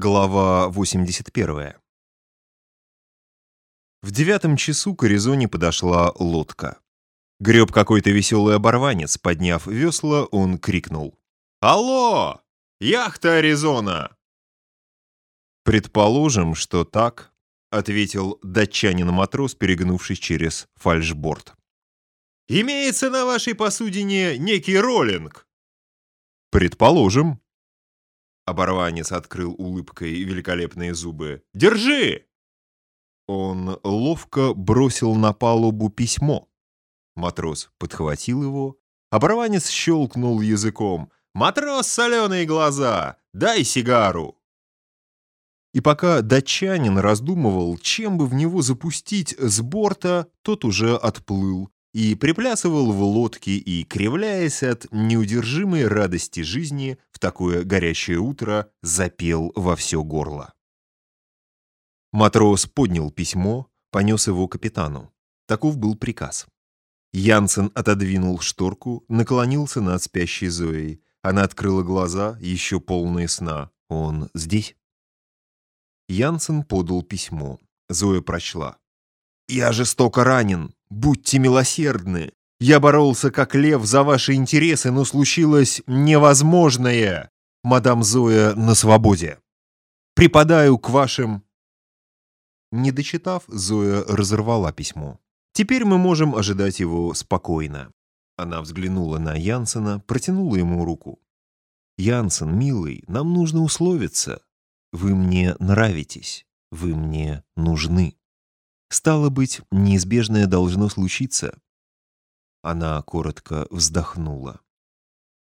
Глава 81. В девятом часу к Аризоне подошла лодка. Греб какой-то веселый оборванец, подняв весла, он крикнул. «Алло! Яхта Аризона!» «Предположим, что так», — ответил датчанин-матрос, перегнувшись через фальшборд. «Имеется на вашей посудине некий роллинг?» «Предположим», Оборванец открыл улыбкой великолепные зубы. «Держи!» Он ловко бросил на палубу письмо. Матрос подхватил его. Оборванец щелкнул языком. «Матрос, соленые глаза! Дай сигару!» И пока датчанин раздумывал, чем бы в него запустить с борта, тот уже отплыл, и приплясывал в лодке и, кривляясь от неудержимой радости жизни, в такое горячее утро запел во все горло. Матрос поднял письмо, понес его капитану. Таков был приказ. Янсен отодвинул шторку, наклонился над спящей Зоей. Она открыла глаза, еще полные сна. Он здесь? Янсен подал письмо. Зоя прочла. «Я жестоко ранен. Будьте милосердны. Я боролся как лев за ваши интересы, но случилось невозможное. Мадам Зоя на свободе. Припадаю к вашим...» Не дочитав, Зоя разорвала письмо. «Теперь мы можем ожидать его спокойно». Она взглянула на Янсена, протянула ему руку. «Янсен, милый, нам нужно условиться. Вы мне нравитесь, вы мне нужны». Стало быть, неизбежное должно случиться. Она коротко вздохнула.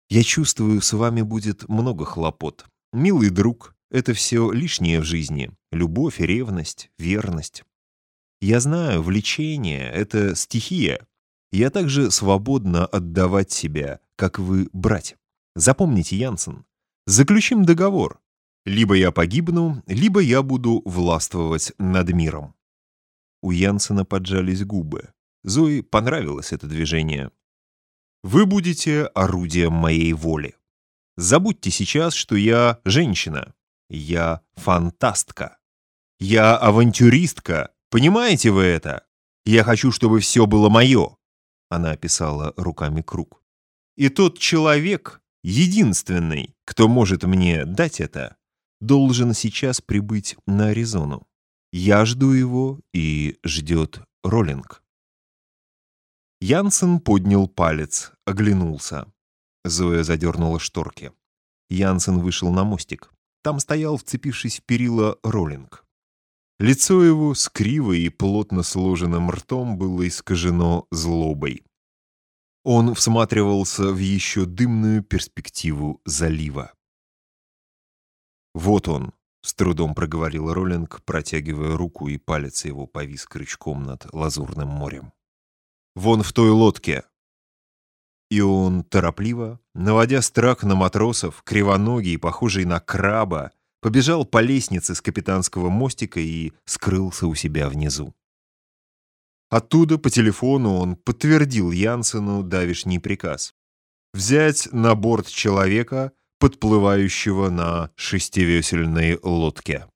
Я чувствую, с вами будет много хлопот. Милый друг, это все лишнее в жизни. Любовь, ревность, верность. Я знаю, влечение — это стихия. Я также свободна отдавать себя, как вы брать. Запомните, Янсен, заключим договор. Либо я погибну, либо я буду властвовать над миром. У Янсена поджались губы. Зои понравилось это движение. «Вы будете орудием моей воли. Забудьте сейчас, что я женщина. Я фантастка. Я авантюристка. Понимаете вы это? Я хочу, чтобы все было мое». Она описала руками круг. «И тот человек, единственный, кто может мне дать это, должен сейчас прибыть на Аризону. Я жду его, и ждет Роллинг. Янсен поднял палец, оглянулся. Зоя задернула шторки. Янсен вышел на мостик. Там стоял, вцепившись в перила, Роллинг. Лицо его с кривой и плотно сложенным ртом было искажено злобой. Он всматривался в еще дымную перспективу залива. Вот он, с трудом проговорил Роллинг, протягивая руку, и палец его повис крючком над лазурным морем. «Вон в той лодке!» И он торопливо, наводя страх на матросов, кривоногий, похожий на краба, побежал по лестнице с капитанского мостика и скрылся у себя внизу. Оттуда по телефону он подтвердил Янсену давишний приказ взять на борт человека, подплывающего на шестивесельной лодке.